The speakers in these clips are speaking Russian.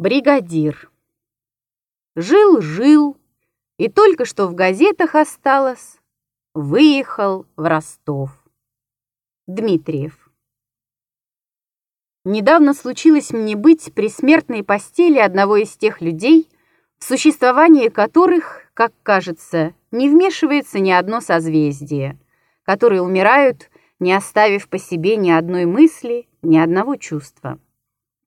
Бригадир. Жил-жил, и только что в газетах осталось, выехал в Ростов. Дмитриев. Недавно случилось мне быть при смертной постели одного из тех людей, в существование которых, как кажется, не вмешивается ни одно созвездие, которые умирают, не оставив по себе ни одной мысли, ни одного чувства.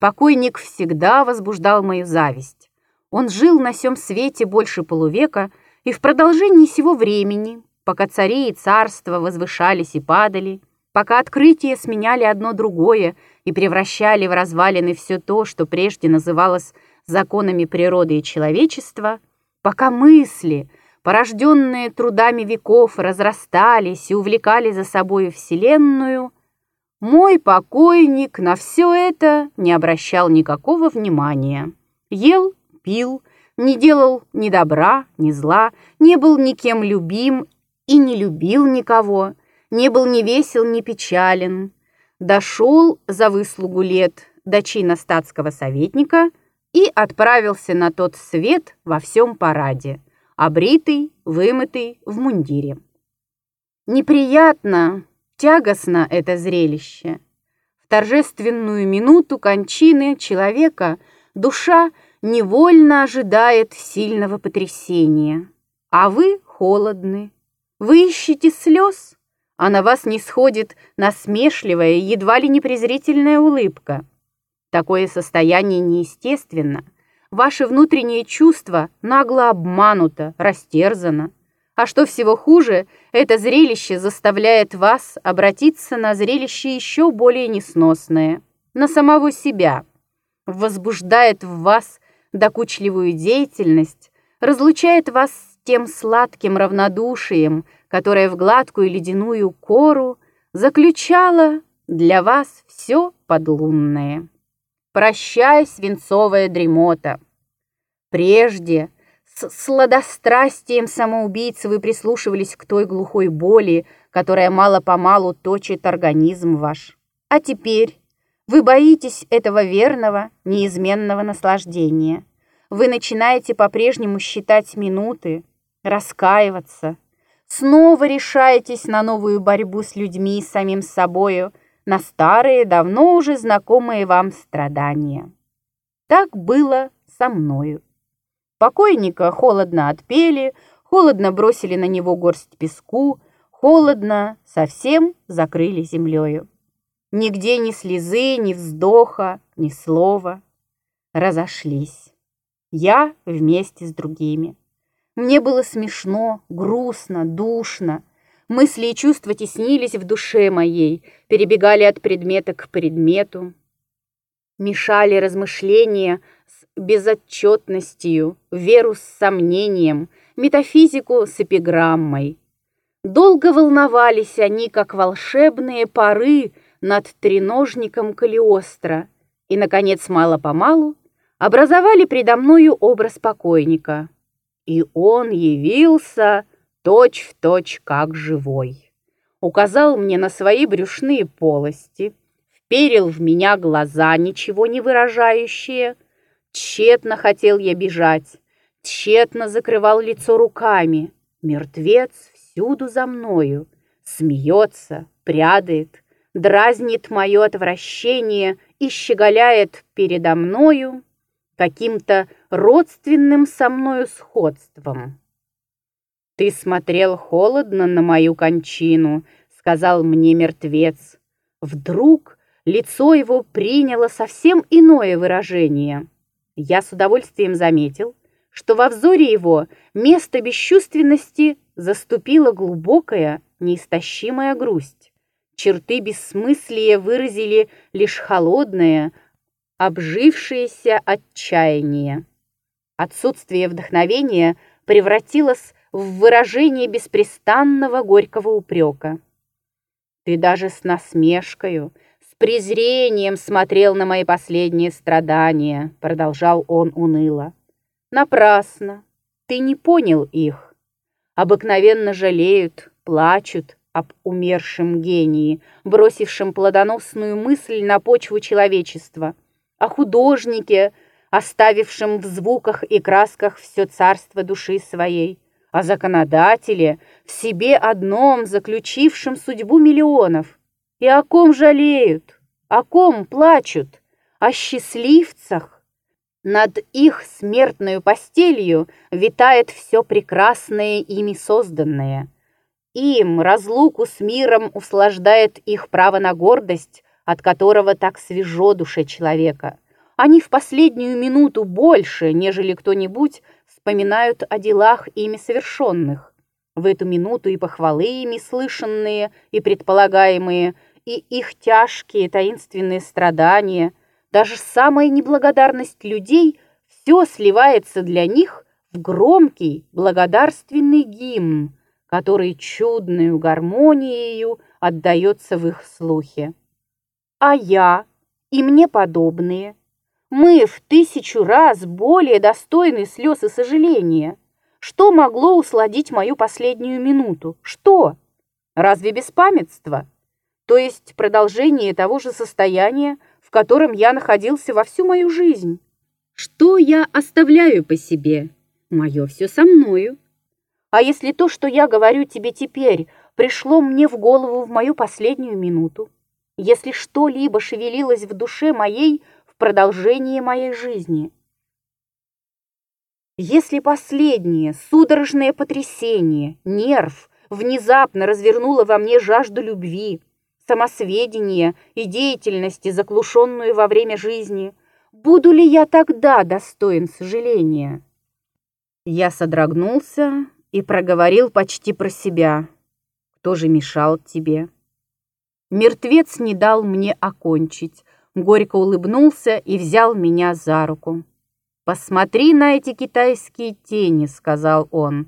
Покойник всегда возбуждал мою зависть. Он жил на сём свете больше полувека, и в продолжении сего времени, пока цари и царства возвышались и падали, пока открытия сменяли одно другое и превращали в развалины все то, что прежде называлось законами природы и человечества, пока мысли, порожденные трудами веков, разрастались и увлекали за собою Вселенную – мой покойник на все это не обращал никакого внимания. Ел, пил, не делал ни добра, ни зла, не был никем любим и не любил никого, не был ни весел, ни печален. Дошел за выслугу лет до чина статского советника и отправился на тот свет во всем параде, обритый, вымытый, в мундире. Неприятно, Тягостно это зрелище. В торжественную минуту кончины человека душа невольно ожидает сильного потрясения. А вы холодны. Вы ищете слез, а на вас не сходит насмешливая, едва ли не презрительная улыбка. Такое состояние неестественно. Ваше внутреннее чувство нагло обмануто, растерзано. А что всего хуже, это зрелище заставляет вас обратиться на зрелище еще более несносное, на самого себя, возбуждает в вас докучливую деятельность, разлучает вас с тем сладким равнодушием, которое в гладкую ледяную кору заключало для вас все подлунное. Прощай, свинцовая дремота. Прежде – с сладострастием самоубийцы вы прислушивались к той глухой боли, которая мало-помалу точит организм ваш. А теперь вы боитесь этого верного, неизменного наслаждения. Вы начинаете по-прежнему считать минуты, раскаиваться. Снова решаетесь на новую борьбу с людьми и самим собою, на старые, давно уже знакомые вам страдания. Так было со мною. Покойника холодно отпели, холодно бросили на него горсть песку, холодно совсем закрыли землею. Нигде ни слезы, ни вздоха, ни слова. Разошлись. Я вместе с другими. Мне было смешно, грустно, душно. Мысли и чувства теснились в душе моей, перебегали от предмета к предмету. Мешали размышления безотчетностью, веру с сомнением, метафизику с эпиграммой. Долго волновались они, как волшебные пары над треножником Калиостро, и, наконец, мало-помалу образовали предо мною образ покойника. И он явился точь-в-точь точь как живой. Указал мне на свои брюшные полости, вперил в меня глаза, ничего не выражающие, Тщетно хотел я бежать, тщетно закрывал лицо руками. Мертвец всюду за мною, смеется, прядает, дразнит мое отвращение и щеголяет передо мною каким-то родственным со мною сходством. «Ты смотрел холодно на мою кончину», — сказал мне мертвец. Вдруг лицо его приняло совсем иное выражение — я с удовольствием заметил, что во взоре его место бесчувственности заступила глубокая, неистощимая грусть. Черты бессмыслия выразили лишь холодное, обжившееся отчаяние. Отсутствие вдохновения превратилось в выражение беспрестанного горького упрека. Ты даже с насмешкою, презрением смотрел на мои последние страдания», — продолжал он уныло. «Напрасно. Ты не понял их. Обыкновенно жалеют, плачут об умершем гении, бросившем плодоносную мысль на почву человечества, о художнике, оставившем в звуках и красках все царство души своей, о законодателе, в себе одном заключившем судьбу миллионов. И о ком жалеют, о ком плачут, о счастливцах. Над их смертную постелью витает все прекрасное ими созданное. Им разлуку с миром услаждает их право на гордость, от которого так свежо душе человека. Они в последнюю минуту больше, нежели кто-нибудь, вспоминают о делах ими совершенных. В эту минуту и похвалы ими слышанные и предполагаемые, и их тяжкие таинственные страдания, даже самая неблагодарность людей, все сливается для них в громкий благодарственный гимн, который чудную гармонией отдается в их слухе. А я и мне подобные – мы в тысячу раз более достойны слез и сожаления. Что могло усладить мою последнюю минуту? Что? Разве беспамятство? То есть продолжение того же состояния, в котором я находился во всю мою жизнь? Что я оставляю по себе? Мое все со мною. А если то, что я говорю тебе теперь, пришло мне в голову в мою последнюю минуту? Если что-либо шевелилось в душе моей, продолжение моей жизни. Если последнее судорожное потрясение, нерв, внезапно развернуло во мне жажду любви, самосведения и деятельности, заглушенную во время жизни, буду ли я тогда достоин сожаления? Я содрогнулся и проговорил почти про себя. Кто же мешал тебе? Мертвец не дал мне окончить, горько улыбнулся и взял меня за руку. «Посмотри на эти китайские тени», — сказал он.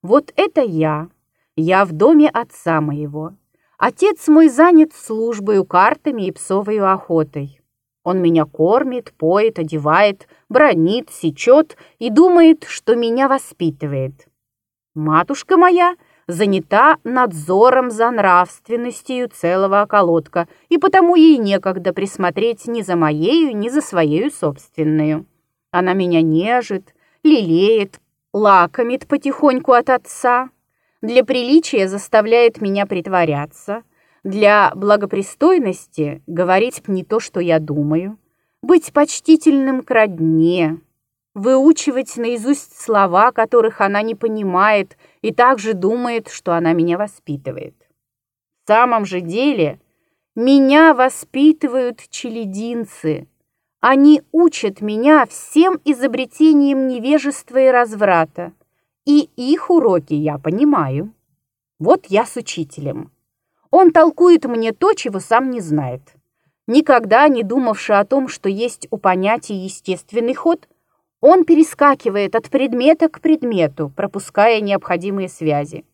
«Вот это я. Я в доме отца моего. Отец мой занят службой, картами и псовой охотой. Он меня кормит, поет, одевает, бронит, сечет и думает, что меня воспитывает. Матушка моя — занята надзором за нравственностью целого околотка, и потому ей некогда присмотреть ни за моею, ни за своею собственную. Она меня нежит, лелеет, лакомит потихоньку от отца, для приличия заставляет меня притворяться, для благопристойности говорить не то, что я думаю, быть почтительным к родне, выучивать наизусть слова, которых она не понимает, и также думает, что она меня воспитывает. В самом же деле меня воспитывают челединцы. Они учат меня всем изобретениям невежества и разврата, и их уроки я понимаю. Вот я с учителем. Он толкует мне то, чего сам не знает. Никогда не думавши о том, что есть у понятия естественный ход – он перескакивает от предмета к предмету, пропуская необходимые связи.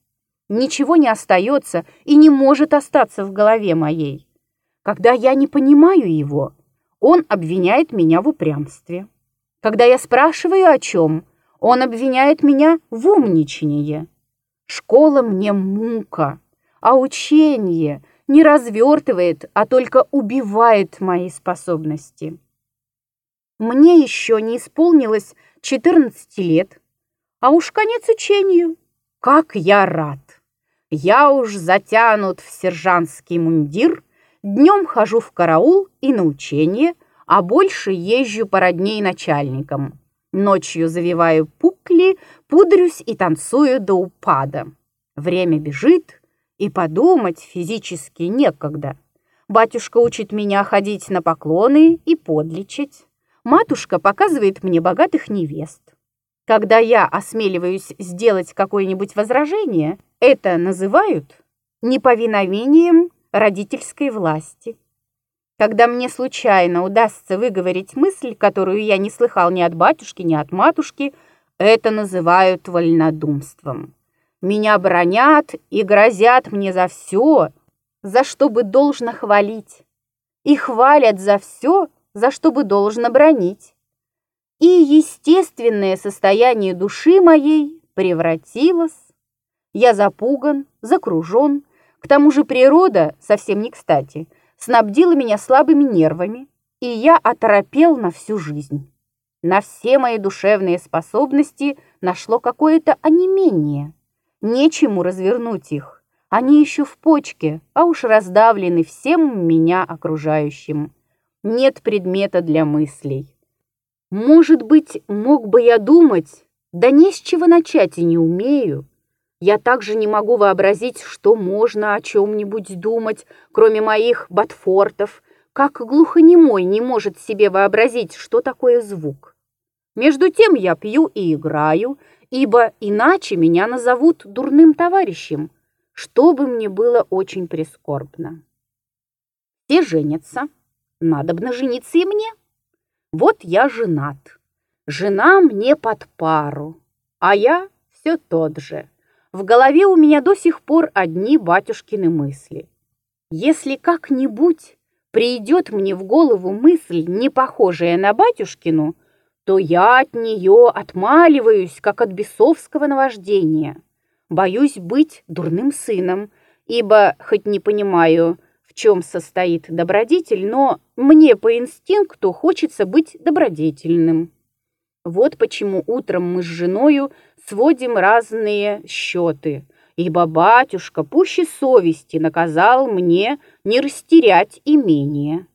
Ничего не остается и не может остаться в голове моей. Когда я не понимаю его, он обвиняет меня в упрямстве. Когда я спрашиваю о чем, он обвиняет меня в умничании. Школа мне мука, а учение не развертывает, а только убивает мои способности. Мне еще не исполнилось 14 лет, а уж конец учению. Как я рад! Я уж затянут в сержантский мундир, днем хожу в караул и на учение, а больше езжу по родней начальникам. Ночью завиваю пукли, пудрюсь и танцую до упада. Время бежит, и подумать физически некогда. Батюшка учит меня ходить на поклоны и подлечить матушка показывает мне богатых невест. Когда я осмеливаюсь сделать какое-нибудь возражение, это называют неповиновением родительской власти. Когда мне случайно удастся выговорить мысль, которую я не слыхал ни от батюшки, ни от матушки, это называют вольнодумством. Меня бронят и грозят мне за все, за что бы должно хвалить. И хвалят за все, за что бы должно бронить. И естественное состояние души моей превратилось. Я запуган, закружен, к тому же природа, совсем не кстати, снабдила меня слабыми нервами, и я оторопел на всю жизнь. На все мои душевные способности нашло какое-то онемение. Нечему развернуть их. Они еще в почке, а уж раздавлены всем меня окружающим. Нет предмета для мыслей. Может быть, мог бы я думать, да не с чего начать и не умею. Я также не могу вообразить, что можно о чем-нибудь думать, кроме моих ботфортов, как глухонемой не может себе вообразить, что такое звук. Между тем я пью и играю, ибо иначе меня назовут дурным товарищем, что бы мне было очень прискорбно. Все женятся, надобно жениться и мне. Вот я женат. Жена мне под пару, а я все тот же. В голове у меня до сих пор одни батюшкины мысли. Если как-нибудь придет мне в голову мысль, не похожая на батюшкину, то я от нее отмаливаюсь, как от бесовского наваждения. Боюсь быть дурным сыном, ибо, хоть не понимаю, в чем состоит добродетель, но мне по инстинкту хочется быть добродетельным. Вот почему утром мы с женою сводим разные счеты, ибо батюшка пуще совести наказал мне не растерять имение.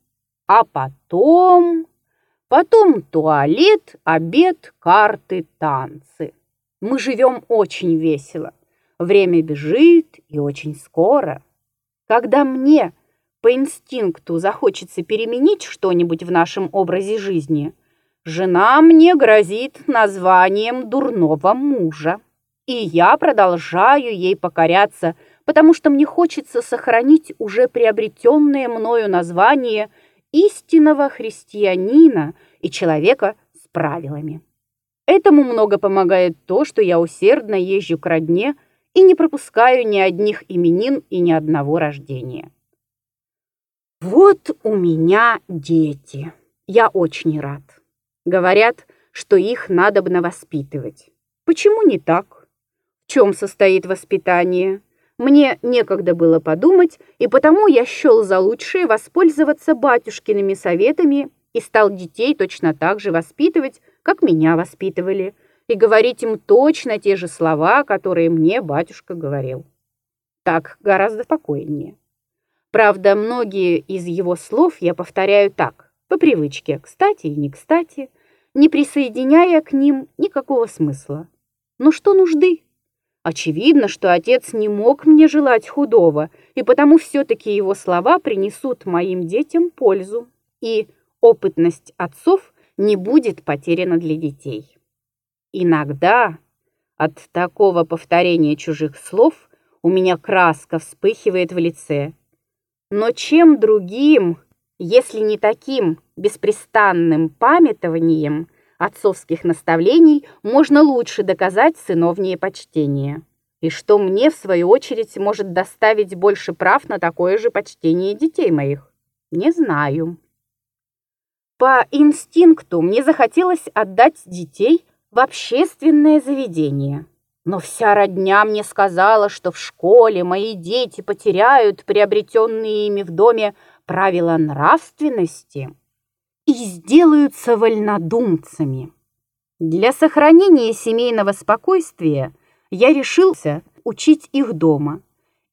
А потом... Потом туалет, обед, карты, танцы. Мы живем очень весело. Время бежит и очень скоро. Когда мне по инстинкту захочется переменить что-нибудь в нашем образе жизни, жена мне грозит названием дурного мужа. И я продолжаю ей покоряться, потому что мне хочется сохранить уже приобретенное мною название истинного христианина и человека с правилами. Этому много помогает то, что я усердно езжу к родне и не пропускаю ни одних именин и ни одного рождения. Вот у меня дети. Я очень рад. Говорят, что их надобно воспитывать. Почему не так? В чем состоит воспитание? Мне некогда было подумать, и потому я счел за лучшее воспользоваться батюшкиными советами и стал детей точно так же воспитывать, как меня воспитывали, и говорить им точно те же слова, которые мне батюшка говорил. Так гораздо спокойнее. Правда, многие из его слов я повторяю так, по привычке, кстати и не кстати, не присоединяя к ним никакого смысла. Но что нужды? Очевидно, что отец не мог мне желать худого, и потому все-таки его слова принесут моим детям пользу, и опытность отцов не будет потеряна для детей. Иногда от такого повторения чужих слов у меня краска вспыхивает в лице – но чем другим, если не таким беспрестанным памятованием отцовских наставлений можно лучше доказать сыновнее почтение? И что мне, в свою очередь, может доставить больше прав на такое же почтение детей моих? Не знаю. По инстинкту мне захотелось отдать детей в общественное заведение. Но вся родня мне сказала, что в школе мои дети потеряют приобретенные ими в доме правила нравственности и сделаются вольнодумцами. Для сохранения семейного спокойствия я решился учить их дома,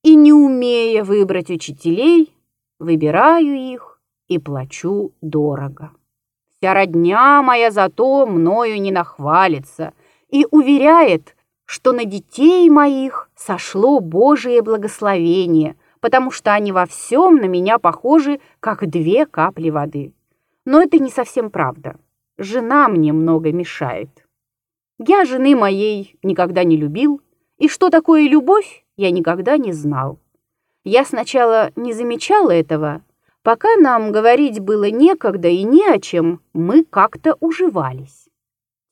и, не умея выбрать учителей, выбираю их и плачу дорого. Вся родня моя зато мною не нахвалится и уверяет, что на детей моих сошло Божие благословение, потому что они во всем на меня похожи, как две капли воды. Но это не совсем правда. Жена мне много мешает. Я жены моей никогда не любил, и что такое любовь, я никогда не знал. Я сначала не замечала этого, пока нам говорить было некогда и не о чем, мы как-то уживались.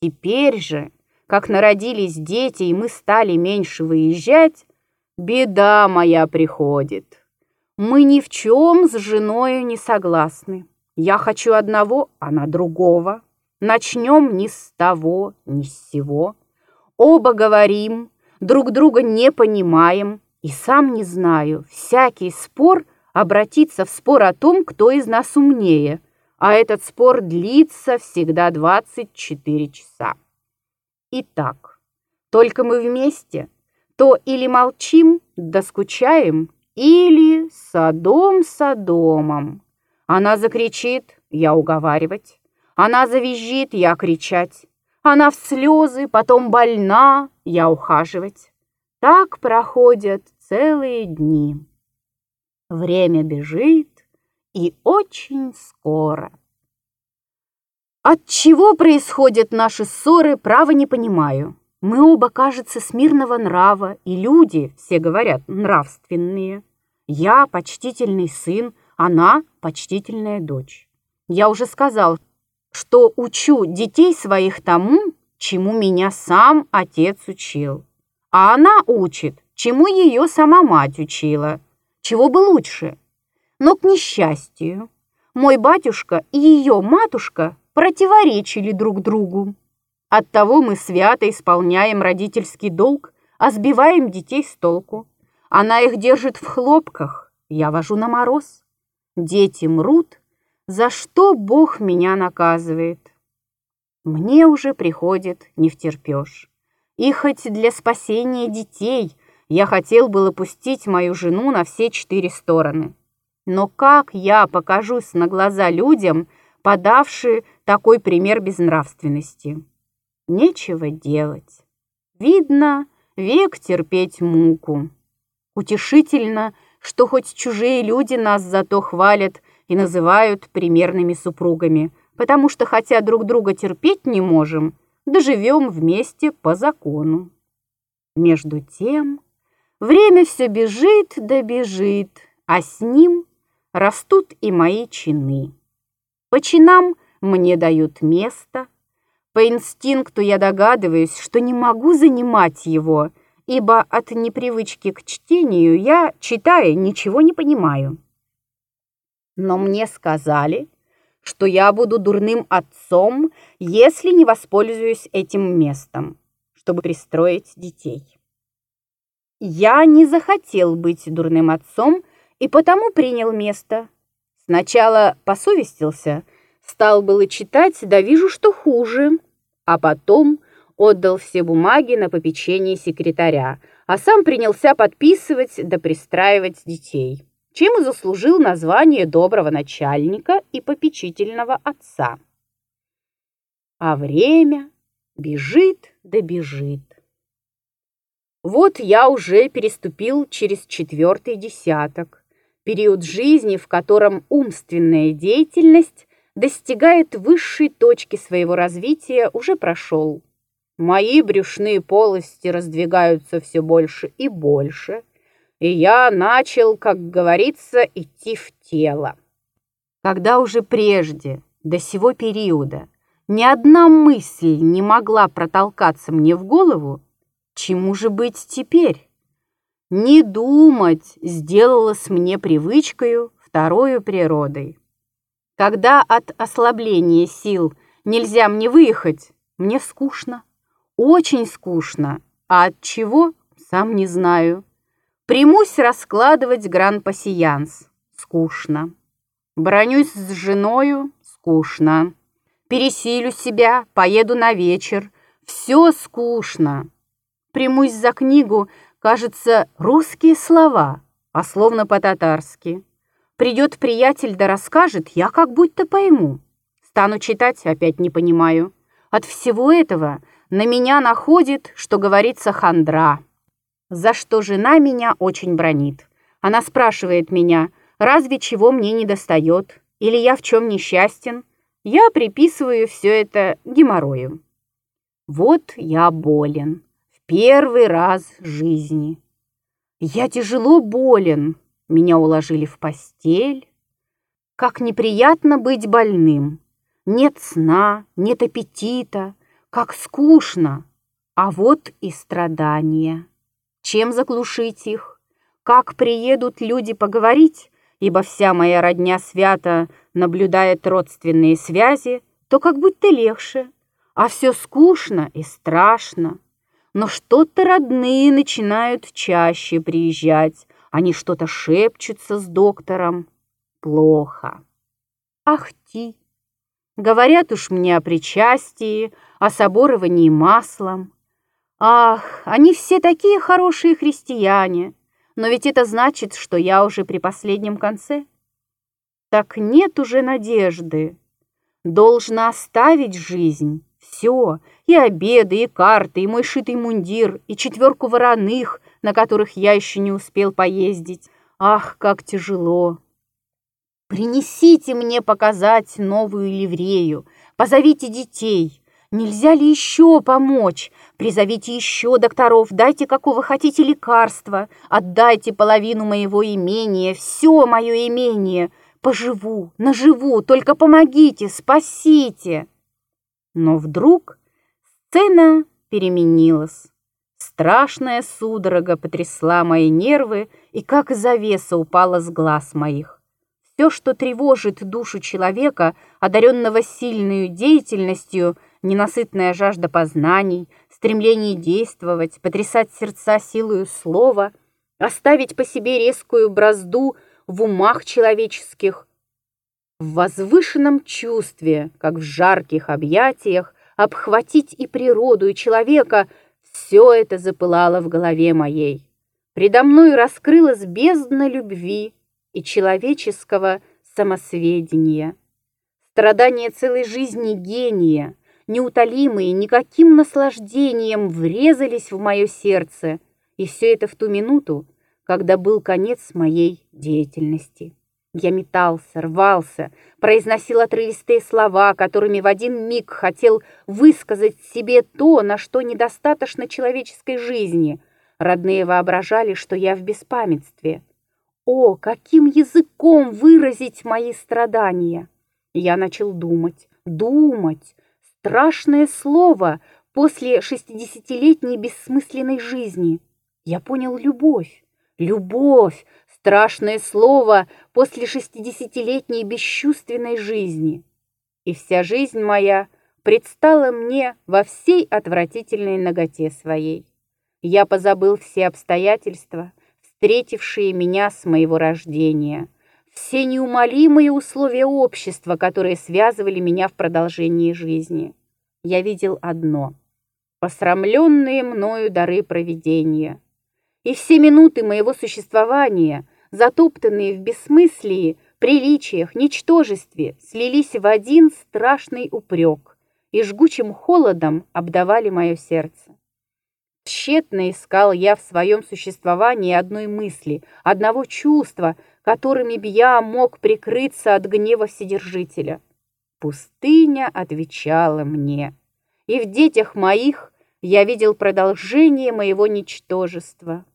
Теперь же, как народились дети, и мы стали меньше выезжать, беда моя приходит. Мы ни в чем с женою не согласны. Я хочу одного, она другого. Начнем ни с того, ни с сего. Оба говорим, друг друга не понимаем, и сам не знаю, всякий спор обратится в спор о том, кто из нас умнее, а этот спор длится всегда 24 часа. Итак, только мы вместе, то или молчим, да скучаем, или садом садомом. Она закричит, я уговаривать. Она завизжит, я кричать. Она в слезы, потом больна, я ухаживать. Так проходят целые дни. Время бежит, и очень скоро. От чего происходят наши ссоры, право не понимаю. Мы оба, кажется, смирного нрава, и люди, все говорят, нравственные. Я почтительный сын, она почтительная дочь. Я уже сказал, что учу детей своих тому, чему меня сам отец учил. А она учит, чему ее сама мать учила. Чего бы лучше? Но, к несчастью, мой батюшка и ее матушка противоречили друг другу. Оттого мы свято исполняем родительский долг, а сбиваем детей с толку. Она их держит в хлопках, я вожу на мороз. Дети мрут, за что Бог меня наказывает. Мне уже приходит не втерпешь. И хоть для спасения детей я хотел было пустить мою жену на все четыре стороны. Но как я покажусь на глаза людям, подавшие такой пример безнравственности? Нечего делать. Видно, век терпеть муку. Утешительно, что хоть чужие люди нас зато хвалят и называют примерными супругами, потому что, хотя друг друга терпеть не можем, доживем вместе по закону. Между тем, время все бежит да бежит, а с ним растут и мои чины. По чинам мне дают место – по инстинкту я догадываюсь, что не могу занимать его, ибо от непривычки к чтению я, читая, ничего не понимаю. Но мне сказали, что я буду дурным отцом, если не воспользуюсь этим местом, чтобы пристроить детей. Я не захотел быть дурным отцом и потому принял место. Сначала посовестился, стал было читать, да вижу, что хуже а потом отдал все бумаги на попечение секретаря, а сам принялся подписывать да пристраивать детей, чем и заслужил название доброго начальника и попечительного отца. А время бежит да бежит. Вот я уже переступил через четвертый десяток, период жизни, в котором умственная деятельность достигает высшей точки своего развития, уже прошел. Мои брюшные полости раздвигаются все больше и больше, и я начал, как говорится, идти в тело. Когда уже прежде, до сего периода, ни одна мысль не могла протолкаться мне в голову, чему же быть теперь? Не думать сделалось мне привычкою, второю природой. Когда от ослабления сил нельзя мне выехать, мне скучно, очень скучно, а от чего, сам не знаю. Примусь раскладывать гран-пассиянс, скучно. Бронюсь с женою, скучно. Пересилю себя, поеду на вечер, все скучно. Примусь за книгу, кажется, русские слова, а словно по-татарски. Придет приятель да расскажет, я как будто пойму. Стану читать, опять не понимаю. От всего этого на меня находит, что говорится, хандра. За что жена меня очень бронит. Она спрашивает меня, разве чего мне не достает, или я в чем несчастен. Я приписываю все это геморрою. Вот я болен. В первый раз жизни. Я тяжело болен, меня уложили в постель. Как неприятно быть больным. Нет сна, нет аппетита, как скучно. А вот и страдания. Чем заглушить их? Как приедут люди поговорить, ибо вся моя родня свята наблюдает родственные связи, то как будто легче, а все скучно и страшно. Но что-то родные начинают чаще приезжать, они что-то шепчутся с доктором. Плохо. Ахти, Говорят уж мне о причастии, о соборовании маслом. Ах, они все такие хорошие христиане, но ведь это значит, что я уже при последнем конце. Так нет уже надежды. Должна оставить жизнь. Все, и обеды, и карты, и мой шитый мундир, и четверку вороных, на которых я еще не успел поездить. Ах, как тяжело! Принесите мне показать новую ливрею, позовите детей. Нельзя ли еще помочь? Призовите еще докторов, дайте какого хотите лекарства, отдайте половину моего имения, все мое имение. Поживу, наживу, только помогите, спасите. Но вдруг сцена переменилась. Страшная судорога потрясла мои нервы, и как завеса упала с глаз моих. Все, что тревожит душу человека, одаренного сильной деятельностью, ненасытная жажда познаний, стремление действовать, потрясать сердца силою слова, оставить по себе резкую бразду в умах человеческих, в возвышенном чувстве, как в жарких объятиях, обхватить и природу, и человека, все это запылало в голове моей. Предо мной раскрылась бездна любви, и человеческого самосведения. Страдания целой жизни гения, неутолимые никаким наслаждением, врезались в мое сердце, и все это в ту минуту, когда был конец моей деятельности. Я метался, рвался, произносил отрывистые слова, которыми в один миг хотел высказать себе то, на что недостаточно человеческой жизни. Родные воображали, что я в беспамятстве — о, каким языком выразить мои страдания! Я начал думать, думать. Страшное слово после шестидесятилетней бессмысленной жизни. Я понял любовь. Любовь — страшное слово после шестидесятилетней бесчувственной жизни. И вся жизнь моя предстала мне во всей отвратительной ноготе своей. Я позабыл все обстоятельства — встретившие меня с моего рождения, все неумолимые условия общества, которые связывали меня в продолжении жизни. Я видел одно — посрамленные мною дары провидения. И все минуты моего существования, затоптанные в бессмыслии, приличиях, ничтожестве, слились в один страшный упрек и жгучим холодом обдавали мое сердце. Тщетно искал я в своем существовании одной мысли, одного чувства, которыми б я мог прикрыться от гнева Вседержителя. Пустыня отвечала мне, и в детях моих я видел продолжение моего ничтожества.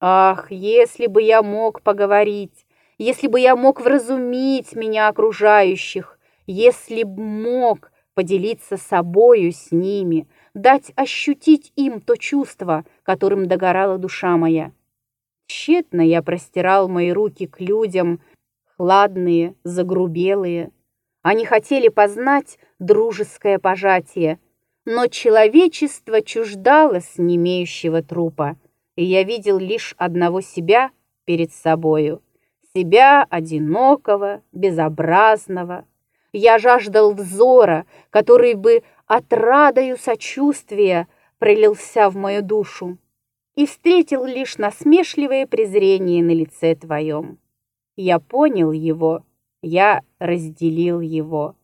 Ах, если бы я мог поговорить, если бы я мог вразумить меня окружающих, если б мог поделиться собою с ними, дать ощутить им то чувство, которым догорала душа моя. Тщетно я простирал мои руки к людям, хладные, загрубелые. Они хотели познать дружеское пожатие, но человечество чуждалось немеющего трупа, и я видел лишь одного себя перед собою, себя одинокого, безобразного. Я жаждал взора, который бы отрадою сочувствия пролился в мою душу и встретил лишь насмешливое презрение на лице твоем. Я понял его, я разделил его.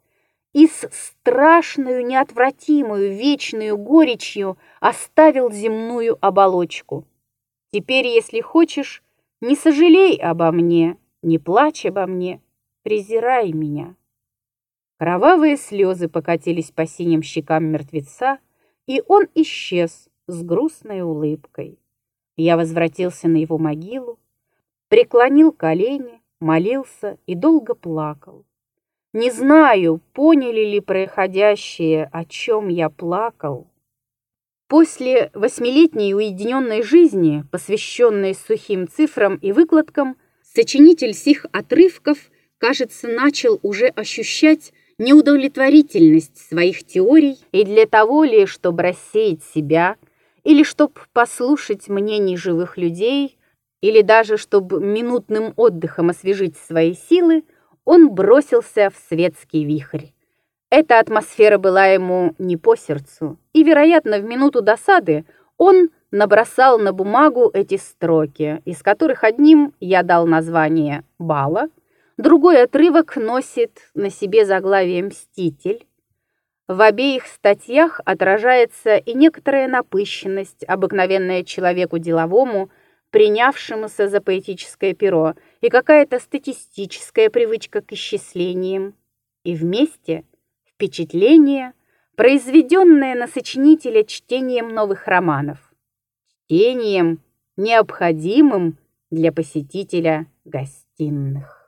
И с страшную, неотвратимую, вечную горечью оставил земную оболочку. Теперь, если хочешь, не сожалей обо мне, не плачь обо мне, презирай меня. Кровавые слезы покатились по синим щекам мертвеца, и он исчез с грустной улыбкой. Я возвратился на его могилу, преклонил колени, молился и долго плакал. Не знаю, поняли ли происходящее, о чем я плакал. После восьмилетней уединенной жизни, посвященной сухим цифрам и выкладкам, сочинитель сих отрывков, кажется, начал уже ощущать неудовлетворительность своих теорий и для того ли, чтобы рассеять себя, или чтобы послушать мнений живых людей, или даже чтобы минутным отдыхом освежить свои силы, он бросился в светский вихрь. Эта атмосфера была ему не по сердцу, и, вероятно, в минуту досады он набросал на бумагу эти строки, из которых одним я дал название «Бала», другой отрывок носит на себе заглавие «Мститель». В обеих статьях отражается и некоторая напыщенность, обыкновенная человеку деловому, принявшемуся за поэтическое перо, и какая-то статистическая привычка к исчислениям. И вместе впечатление, произведенное на сочинителя чтением новых романов. Чтением, необходимым для посетителя гостиных.